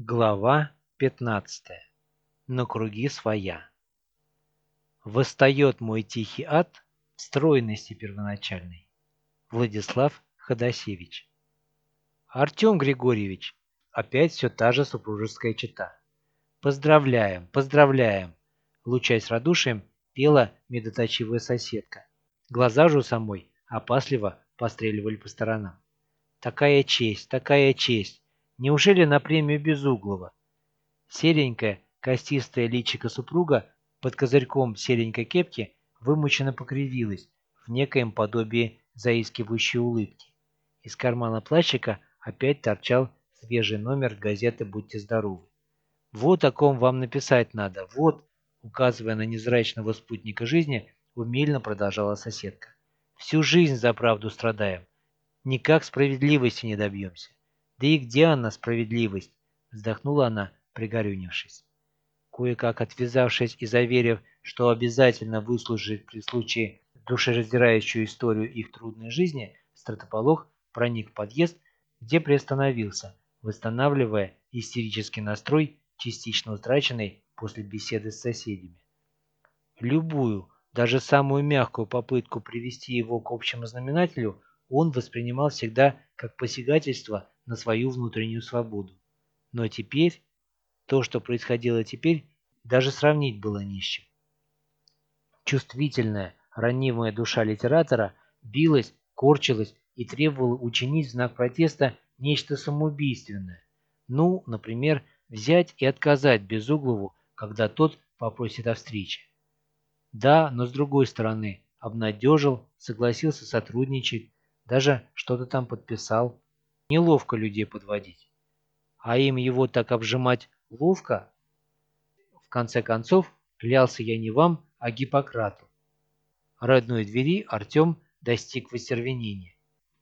Глава 15. На круги своя. Восстает мой тихий ад в стройности первоначальной. Владислав Ходосевич. Артем Григорьевич. Опять все та же супружеская чета. Поздравляем, поздравляем. Лучаясь радушием, пела медоточивая соседка. Глаза же у самой опасливо постреливали по сторонам. Такая честь, такая честь. Неужели на премию Безуглова? Серенькая, костистая личико супруга под козырьком серенькой кепки вымученно покривилась в некоем подобии заискивающей улыбки. Из кармана плащика опять торчал свежий номер газеты «Будьте здоровы». «Вот о ком вам написать надо, вот», указывая на незрачного спутника жизни, умильно продолжала соседка. «Всю жизнь за правду страдаем. Никак справедливости не добьемся. Да и где она, справедливость? Вздохнула она, пригорюнившись. Кое-как отвязавшись и заверив, что обязательно выслушает при случае душераздирающую историю их трудной жизни, стратополох проник в подъезд, где приостановился, восстанавливая истерический настрой, частично утраченный после беседы с соседями. Любую, даже самую мягкую попытку привести его к общему знаменателю он воспринимал всегда как посягательство на свою внутреннюю свободу. Но теперь, то, что происходило теперь, даже сравнить было не с чем. Чувствительная, ранимая душа литератора билась, корчилась и требовала учинить в знак протеста нечто самоубийственное. Ну, например, взять и отказать Безуглову, когда тот попросит о встрече. Да, но с другой стороны, обнадежил, согласился сотрудничать, даже что-то там подписал. Неловко людей подводить. А им его так обжимать ловко? В конце концов, клялся я не вам, а Гиппократу. Родной двери Артем достиг востервенения.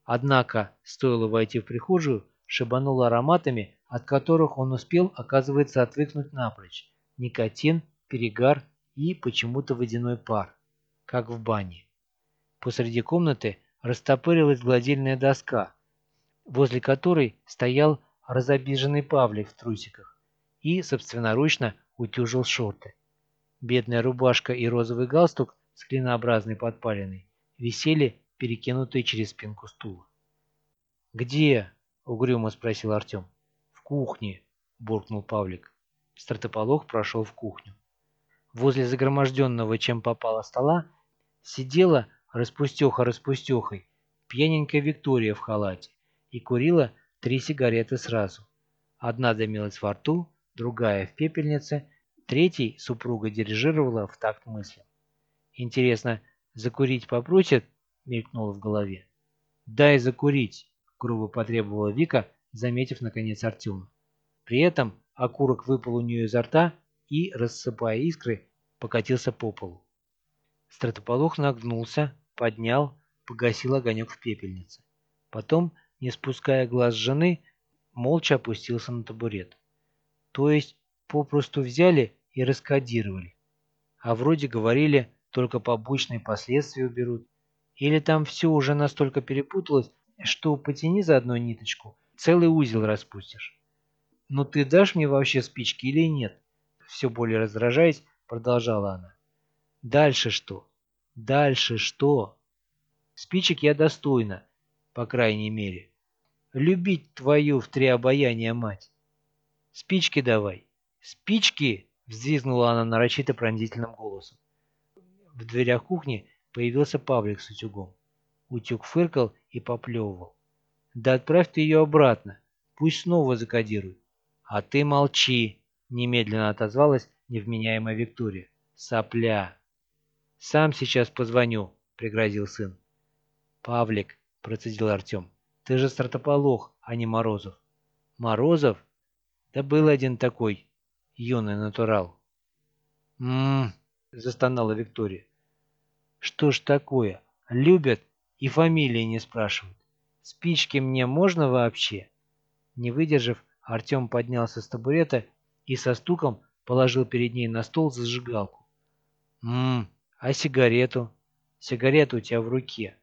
Однако, стоило войти в прихожую, шибануло ароматами, от которых он успел, оказывается, отвыкнуть напрочь. Никотин, перегар и почему-то водяной пар, как в бане. Посреди комнаты растопырилась гладильная доска, возле которой стоял разобиженный Павлик в трусиках и собственноручно утюжил шорты. Бедная рубашка и розовый галстук с клинообразной подпалиной висели, перекинутые через спинку стула. «Где?» — угрюмо спросил Артем. «В кухне», — буркнул Павлик. Стратополох прошел в кухню. Возле загроможденного чем попало стола сидела распустеха-распустехой пьяненькая Виктория в халате и курила три сигареты сразу. Одна дымилась во рту, другая в пепельнице, третий супруга дирижировала в такт мысли. «Интересно, закурить попросит?» — мелькнуло в голове. «Дай закурить!» — грубо потребовала Вика, заметив, наконец, Артема. При этом окурок выпал у нее изо рта и, рассыпая искры, покатился по полу. Стратополох нагнулся, поднял, погасил огонек в пепельнице. Потом не спуская глаз жены, молча опустился на табурет. То есть попросту взяли и раскодировали. А вроде говорили, только побочные последствия уберут. Или там все уже настолько перепуталось, что потяни за одну ниточку, целый узел распустишь. «Ну ты дашь мне вообще спички или нет?» Все более раздражаясь, продолжала она. «Дальше что? Дальше что?» «Спичек я достойна, по крайней мере любить твою в три обаяния мать. Спички давай. Спички! Взвизгнула она нарочито пронзительным голосом. В дверях кухни появился Павлик с утюгом. Утюг фыркал и поплевывал. Да отправь ты ее обратно. Пусть снова закодирует. А ты молчи, немедленно отозвалась невменяемая Виктория. Сопля. Сам сейчас позвоню, пригрозил сын. Павлик, процедил Артем. Ты же стратополох, а не Морозов. Морозов? Да был один такой, юный натурал. Ммм, застонала Виктория. Что ж такое? Любят и фамилии не спрашивают. Спички мне можно вообще? Не выдержав, Артем поднялся с табурета и со стуком положил перед ней на стол зажигалку. «Ммм, а сигарету? Сигарета у тебя в руке».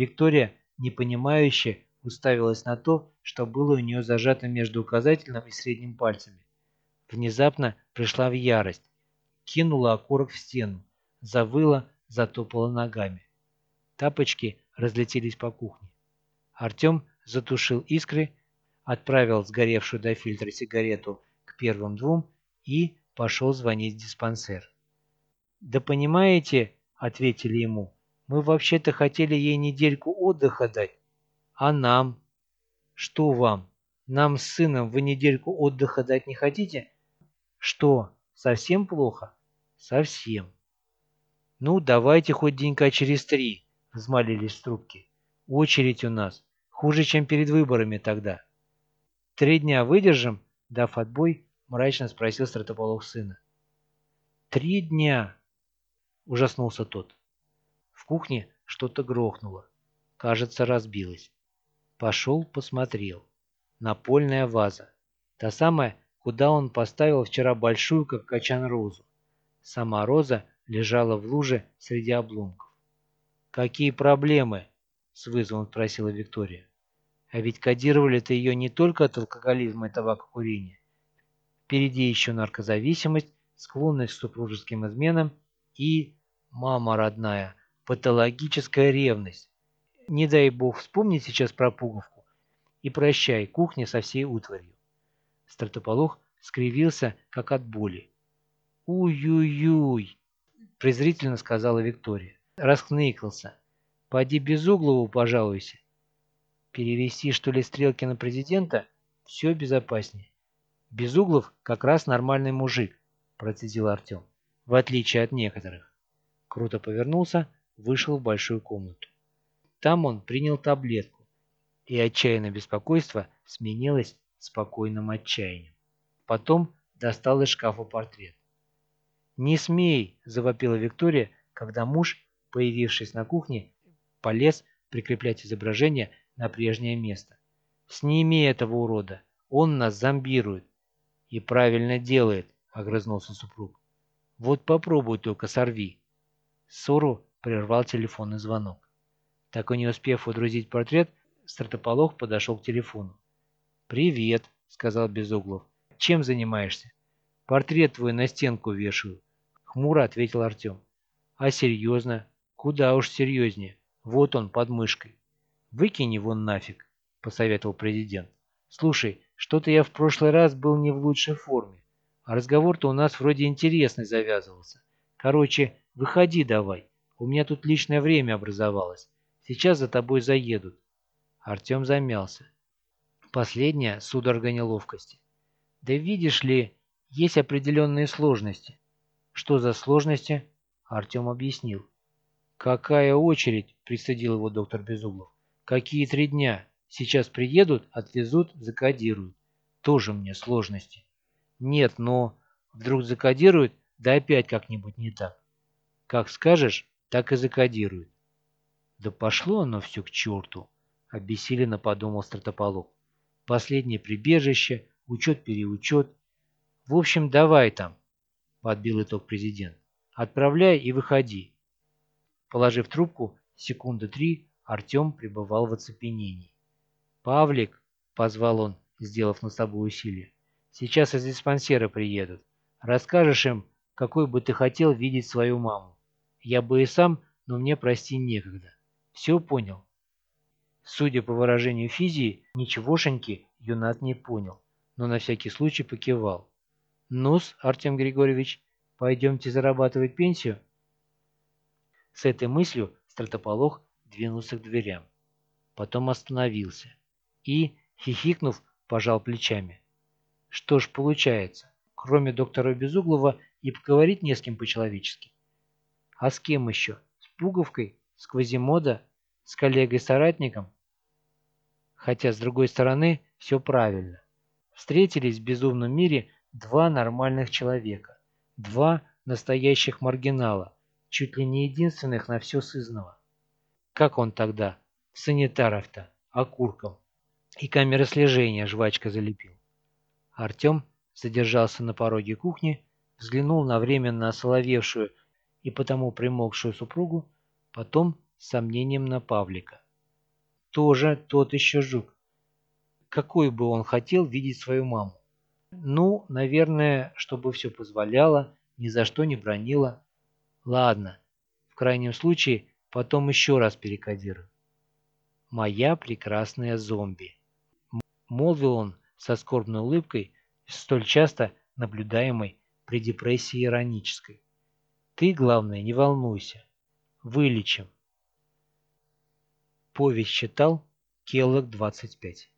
Виктория непонимающе уставилась на то, что было у нее зажато между указательным и средним пальцами. Внезапно пришла в ярость, кинула окурок в стену, завыла, затопала ногами. Тапочки разлетелись по кухне. Артем затушил искры, отправил сгоревшую до фильтра сигарету к первым двум и пошел звонить в диспансер. «Да понимаете, — ответили ему, — мы вообще-то хотели ей недельку отдыха дать. А нам? Что вам? Нам с сыном вы недельку отдыха дать не хотите? Что, совсем плохо? Совсем. Ну, давайте хоть денька через три, — взмолились трубки. Очередь у нас. Хуже, чем перед выборами тогда. Три дня выдержим? Дав отбой, мрачно спросил Стратополох сына. Три дня! Ужаснулся тот. Кухне что-то грохнуло. Кажется, разбилось. Пошел, посмотрел. Напольная ваза. Та самая, куда он поставил вчера большую, как качан, розу. Сама роза лежала в луже среди обломков. «Какие проблемы?» — с вызовом спросила Виктория. «А ведь кодировали-то ее не только от алкоголизма и табакокурения. Впереди еще наркозависимость, склонность к супружеским изменам и, мама родная, патологическая ревность. Не дай бог вспомнить сейчас про пуговку и прощай кухня со всей утварью. Стратополох скривился, как от боли. «Уй-юй-юй!» – презрительно сказала Виктория. Расхныкался. «Поди Безуглову пожалуйся». Перевести, что ли, стрелки на президента? Все безопаснее. Безуглов как раз нормальный мужик процедил Артем, в отличие от некоторых. Круто повернулся, вышел в большую комнату. Там он принял таблетку, и отчаянное беспокойство сменилось спокойным отчаянием. Потом достал из шкафа портрет. «Не смей!» – завопила Виктория, когда муж, появившись на кухне, полез прикреплять изображение на прежнее место. «Сними этого урода! Он нас зомбирует!» «И правильно делает!» — огрызнулся супруг. «Вот попробуй только сорви». Ссору прервал телефонный звонок. Так и не успев удрузить портрет, стратополох подошел к телефону. «Привет», — сказал Безуглов. «Чем занимаешься?» «Портрет твой на стенку вешаю», — хмуро ответил Артем. «А серьезно? Куда уж серьезнее. Вот он под мышкой». «Выкинь его нафиг», — посоветовал президент. «Слушай, что-то я в прошлый раз был не в лучшей форме. А разговор-то у нас вроде интересный завязывался. Короче, выходи давай. У меня тут личное время образовалось. Сейчас за тобой заедут. Артем замялся. Последняя судорога неловкости. Да видишь ли, есть определенные сложности. Что за сложности? Артем объяснил. Какая очередь? Пристыдил его доктор Безуглов. Какие три дня? Сейчас приедут, отвезут, закодируют. Тоже мне сложности. Нет, но вдруг закодируют, да опять как-нибудь не так. Как скажешь, так и закодируют. Да пошло оно все к черту, обессиленно подумал стратополог. Последнее прибежище, учет-переучет. В общем, давай там, подбил итог президент. Отправляй и выходи. Положив трубку, секунды три, Артем пребывал в оцепенении. «Павлик!» — позвал он, сделав над собой усилие. Сейчас из диспансера приедут. Расскажешь им, какой бы ты хотел видеть свою маму. Я бы и сам, но мне, прости, некогда. Все понял?» Судя по выражению физии, ничегошеньки юнат не понял, но на всякий случай покивал. «Ну-с, Артем Григорьевич, пойдемте зарабатывать пенсию?» С этой мыслью стратополох двинулся к дверям. Потом остановился и, хихикнув, пожал плечами. Что ж получается, кроме доктора Безуглова и поговорить не с кем по-человечески. А с кем еще? С Пуговкой? С Квазимода? С коллегой-соратником? Хотя, с другой стороны, все правильно. Встретились в безумном мире два нормальных человека. Два настоящих маргинала, чуть ли не единственных на все сызного. Как он тогда? Санитаров-то, окурком. И камеры слежения жвачка залепил. Артем задержался на пороге кухни, взглянул на временно осоловевшую и потому примолкшую супругу, потом с сомнением на Павлика. Тоже тот еще жук. какой бы он хотел видеть свою маму. Ну, наверное, чтобы все позволяло, ни за что не бронила. Ладно, в крайнем случае, потом еще раз перекодирую. «Моя прекрасная зомби», — молвил он со скорбной улыбкой, столь часто наблюдаемой при депрессии иронической. «Ты, главное, не волнуйся. Вылечим». Повесть читал Келлог 25.